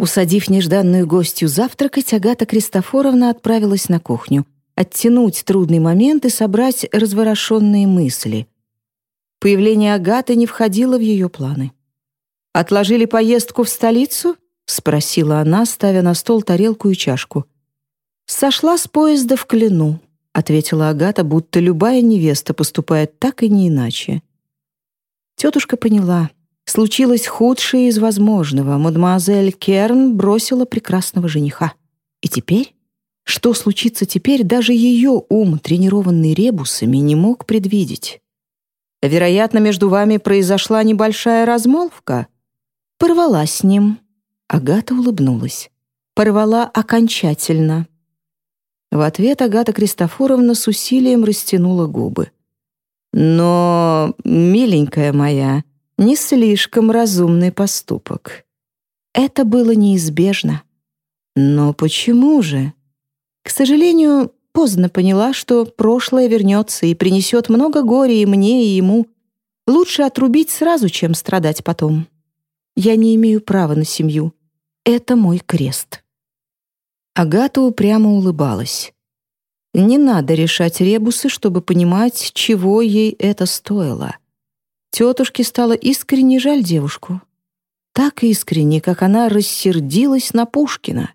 Усадив нежданную гостью завтракать, Агата Кристофоровна отправилась на кухню, оттянуть трудный момент и собрать разворошенные мысли. Появление Агаты не входило в ее планы. «Отложили поездку в столицу?» — спросила она, ставя на стол тарелку и чашку. «Сошла с поезда в Клину», — ответила Агата, будто любая невеста поступает так и не иначе. Тетушка поняла. Случилось худшее из возможного. Мадемуазель Керн бросила прекрасного жениха. И теперь? Что случится теперь, даже ее ум, тренированный ребусами, не мог предвидеть. Вероятно, между вами произошла небольшая размолвка. Порвала с ним. Агата улыбнулась. Порвала окончательно. В ответ Агата Кристофоровна с усилием растянула губы. «Но, миленькая моя, не слишком разумный поступок. Это было неизбежно. Но почему же? К сожалению, поздно поняла, что прошлое вернется и принесет много горя и мне, и ему. Лучше отрубить сразу, чем страдать потом. Я не имею права на семью. Это мой крест. Агата упрямо улыбалась. Не надо решать ребусы, чтобы понимать, чего ей это стоило. Тетушке стало искренне жаль девушку. Так искренне, как она рассердилась на Пушкина.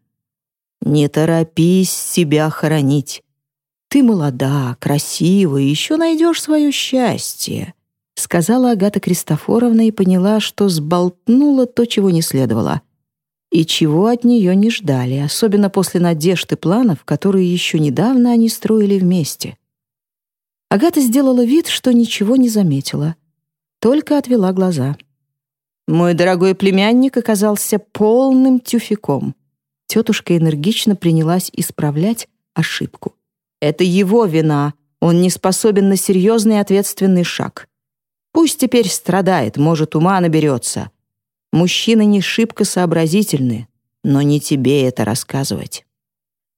«Не торопись себя хоронить. Ты молода, красива, и еще найдешь свое счастье», сказала Агата Кристофоровна и поняла, что сболтнула то, чего не следовало. И чего от нее не ждали, особенно после надежд и планов, которые еще недавно они строили вместе. Агата сделала вид, что ничего не заметила — только отвела глаза. Мой дорогой племянник оказался полным тюфяком. Тетушка энергично принялась исправлять ошибку. Это его вина, он не способен на серьезный ответственный шаг. Пусть теперь страдает, может, ума наберется. Мужчины не шибко сообразительны, но не тебе это рассказывать.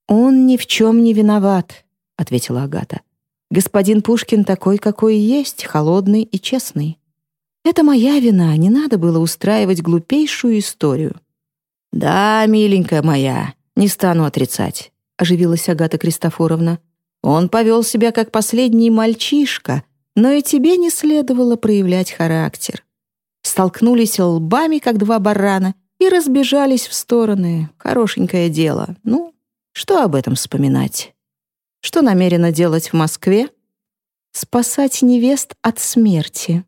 «Он ни в чем не виноват», — ответила Агата. «Господин Пушкин такой, какой есть, холодный и честный. Это моя вина, не надо было устраивать глупейшую историю. «Да, миленькая моя, не стану отрицать», — оживилась Агата Кристофоровна. «Он повел себя как последний мальчишка, но и тебе не следовало проявлять характер. Столкнулись лбами, как два барана, и разбежались в стороны. Хорошенькое дело. Ну, что об этом вспоминать? Что намерена делать в Москве? Спасать невест от смерти.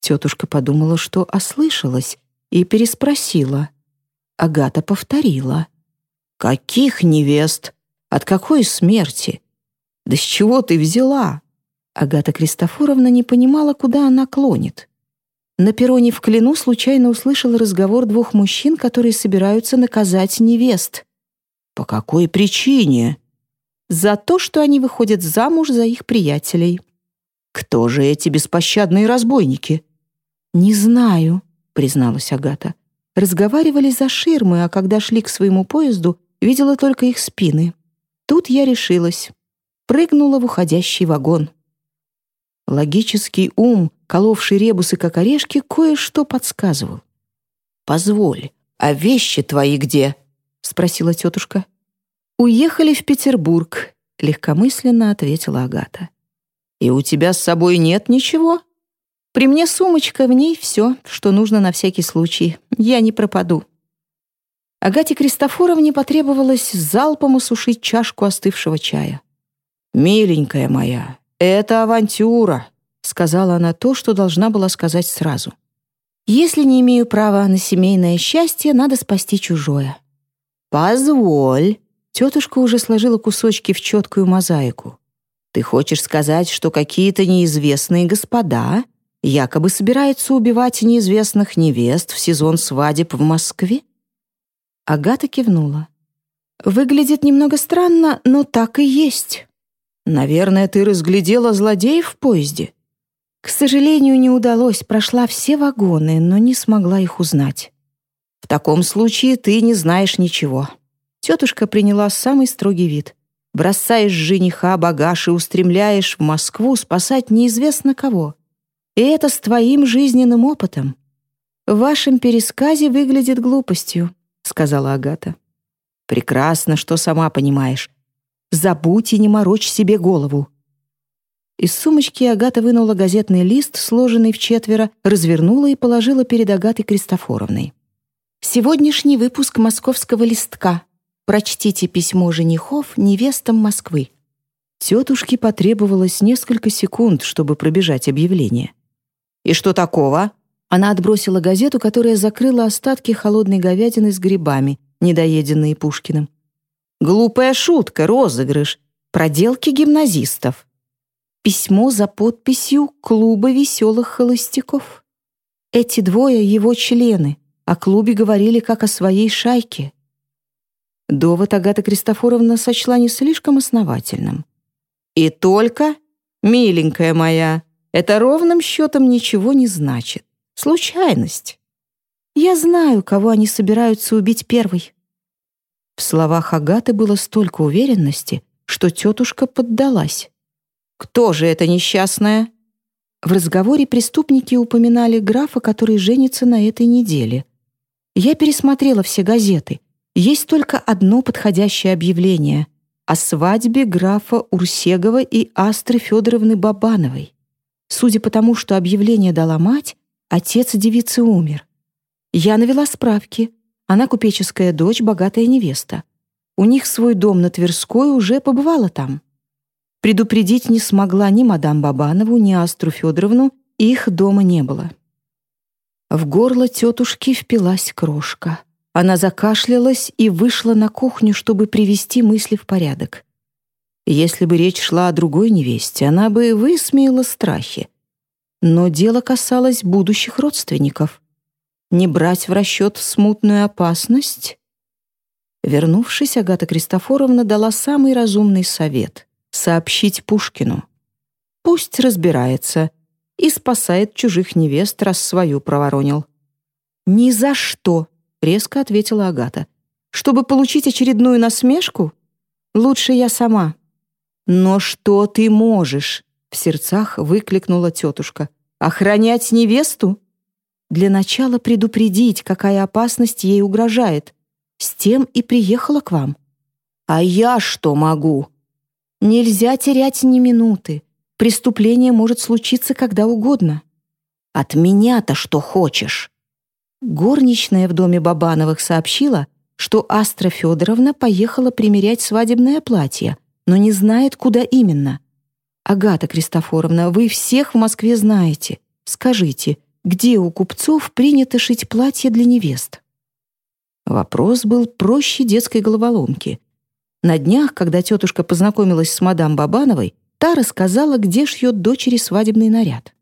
Тетушка подумала, что ослышалась, и переспросила. Агата повторила. «Каких невест? От какой смерти? Да с чего ты взяла?» Агата Кристофоровна не понимала, куда она клонит. На перроне в Клину случайно услышала разговор двух мужчин, которые собираются наказать невест. «По какой причине?» «За то, что они выходят замуж за их приятелей». «Кто же эти беспощадные разбойники?» «Не знаю», — призналась Агата. Разговаривали за ширмой, а когда шли к своему поезду, видела только их спины. Тут я решилась. Прыгнула в уходящий вагон. Логический ум, коловший ребусы как орешки, кое-что подсказывал. «Позволь, а вещи твои где?» — спросила тетушка. «Уехали в Петербург», — легкомысленно ответила Агата. «И у тебя с собой нет ничего?» При мне сумочка, в ней все, что нужно на всякий случай. Я не пропаду». Агате Кристофоровне потребовалось залпом усушить чашку остывшего чая. «Миленькая моя, это авантюра», — сказала она то, что должна была сказать сразу. «Если не имею права на семейное счастье, надо спасти чужое». «Позволь», — тетушка уже сложила кусочки в четкую мозаику. «Ты хочешь сказать, что какие-то неизвестные господа якобы собирается убивать неизвестных невест в сезон свадеб в Москве? Агата кивнула. Выглядит немного странно, но так и есть. Наверное, ты разглядела злодеев в поезде. К сожалению, не удалось, прошла все вагоны, но не смогла их узнать. В таком случае ты не знаешь ничего. Тетушка приняла самый строгий вид. Бросаешь жениха, багаж и устремляешь в Москву спасать неизвестно кого. И это с твоим жизненным опытом. В вашем пересказе выглядит глупостью. сказала Агата. «Прекрасно, что сама понимаешь. Забудь и не морочь себе голову». Из сумочки Агата вынула газетный лист, сложенный в четверо, развернула и положила перед Агатой Кристофоровной. «Сегодняшний выпуск московского листка. Прочтите письмо женихов невестам Москвы». Тетушке потребовалось несколько секунд, чтобы пробежать объявление. «И что такого?» Она отбросила газету, которая закрыла остатки холодной говядины с грибами, недоеденные Пушкиным. «Глупая шутка, розыгрыш. Проделки гимназистов» письмо за подписью «Клуба веселых холостяков». Эти двое — его члены, о клубе говорили как о своей шайке. Довод Агата Кристофоровна сочла не слишком основательным. «И только, миленькая моя, это ровным счетом ничего не значит. Случайность. Я знаю, кого они собираются убить первой». В словах Агаты было столько уверенности, что тетушка поддалась. Кто же эта несчастная? В разговоре преступники упоминали графа, который женится на этой неделе. Я пересмотрела все газеты. Есть только одно подходящее объявление о свадьбе графа Урсегова и Астры Федоровны Бабановой. Судя по тому, что объявление дала мать, отец девицы умер. Я навела справки. Она купеческая дочь, богатая невеста. У них свой дом на Тверской уже побывала там. Предупредить не смогла ни мадам Бабанову, ни Астру Федоровну, их дома не было. В горло тетушки впилась крошка. Она закашлялась и вышла на кухню, чтобы привести мысли в порядок. Если бы речь шла о другой невесте, она бы высмеяла страхи. Но дело касалось будущих родственников. Не брать в расчет смутную опасность? Вернувшись, Агата Кристофоровна дала самый разумный совет сообщить Пушкину. Пусть разбирается и спасает чужих невест, раз свою проворонил. «Ни за что!» — резко ответила Агата. «Чтобы получить очередную насмешку? Лучше я сама». «Но что ты можешь?» — в сердцах выкликнула тетушка. «Охранять невесту?» Для начала предупредить, какая опасность ей угрожает. С тем и приехала к вам. «А я что могу?» Нельзя терять ни минуты. Преступление может случиться когда угодно. От меня-то что хочешь? Горничная в доме Бабановых сообщила, что Астра Федоровна поехала примерять свадебное платье, но не знает, куда именно. Агата Кристофоровна, вы всех в Москве знаете. Скажите, где у купцов принято шить платье для невест? Вопрос был проще детской головоломки — на днях, когда тетушка познакомилась с мадам Бабановой, та рассказала, где шьет дочери свадебный наряд.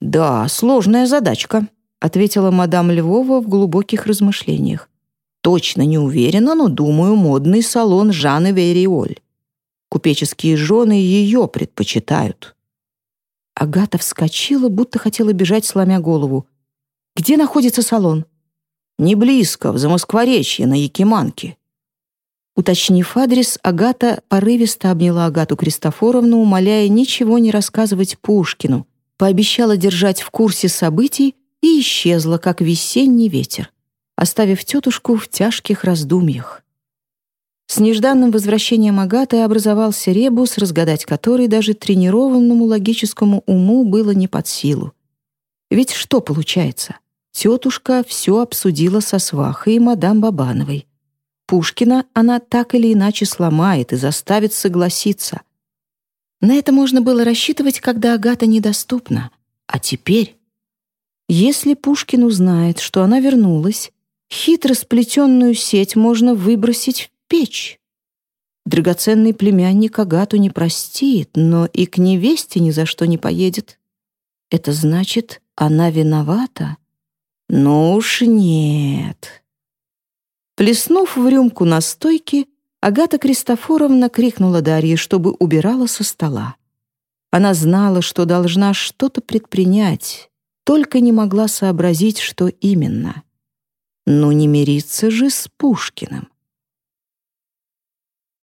«Да, сложная задачка», — ответила мадам Львова в глубоких размышлениях. «Точно не уверена, но, думаю, модный салон Жанны Вериоль. Купеческие жены ее предпочитают». Агата вскочила, будто хотела бежать, сломя голову. «Где находится салон?» «Не близко, в Замоскворечье, на Якиманке. Уточнив адрес, Агата порывисто обняла Агату Кристофоровну, умоляя ничего не рассказывать Пушкину, пообещала держать в курсе событий и исчезла, как весенний ветер, оставив тетушку в тяжких раздумьях. С нежданным возвращением Агаты образовался ребус, разгадать который даже тренированному логическому уму было не под силу. Ведь что получается? Тетушка все обсудила со свахой и мадам Бабановой — Пушкина она так или иначе сломает и заставит согласиться. На это можно было рассчитывать, когда Агата недоступна. А теперь... Если Пушкин узнает, что она вернулась, хитро сплетенную сеть можно выбросить печь. Драгоценный племянник Агату не простит, но и к невесте ни за что не поедет. Это значит, она виновата? Ну уж нет. Плеснув в рюмку настойки, Агата Кристофоровна крикнула Дарье, чтобы убирала со стола. Она знала, что должна что-то предпринять, только не могла сообразить, что именно. Но не мириться же с Пушкиным.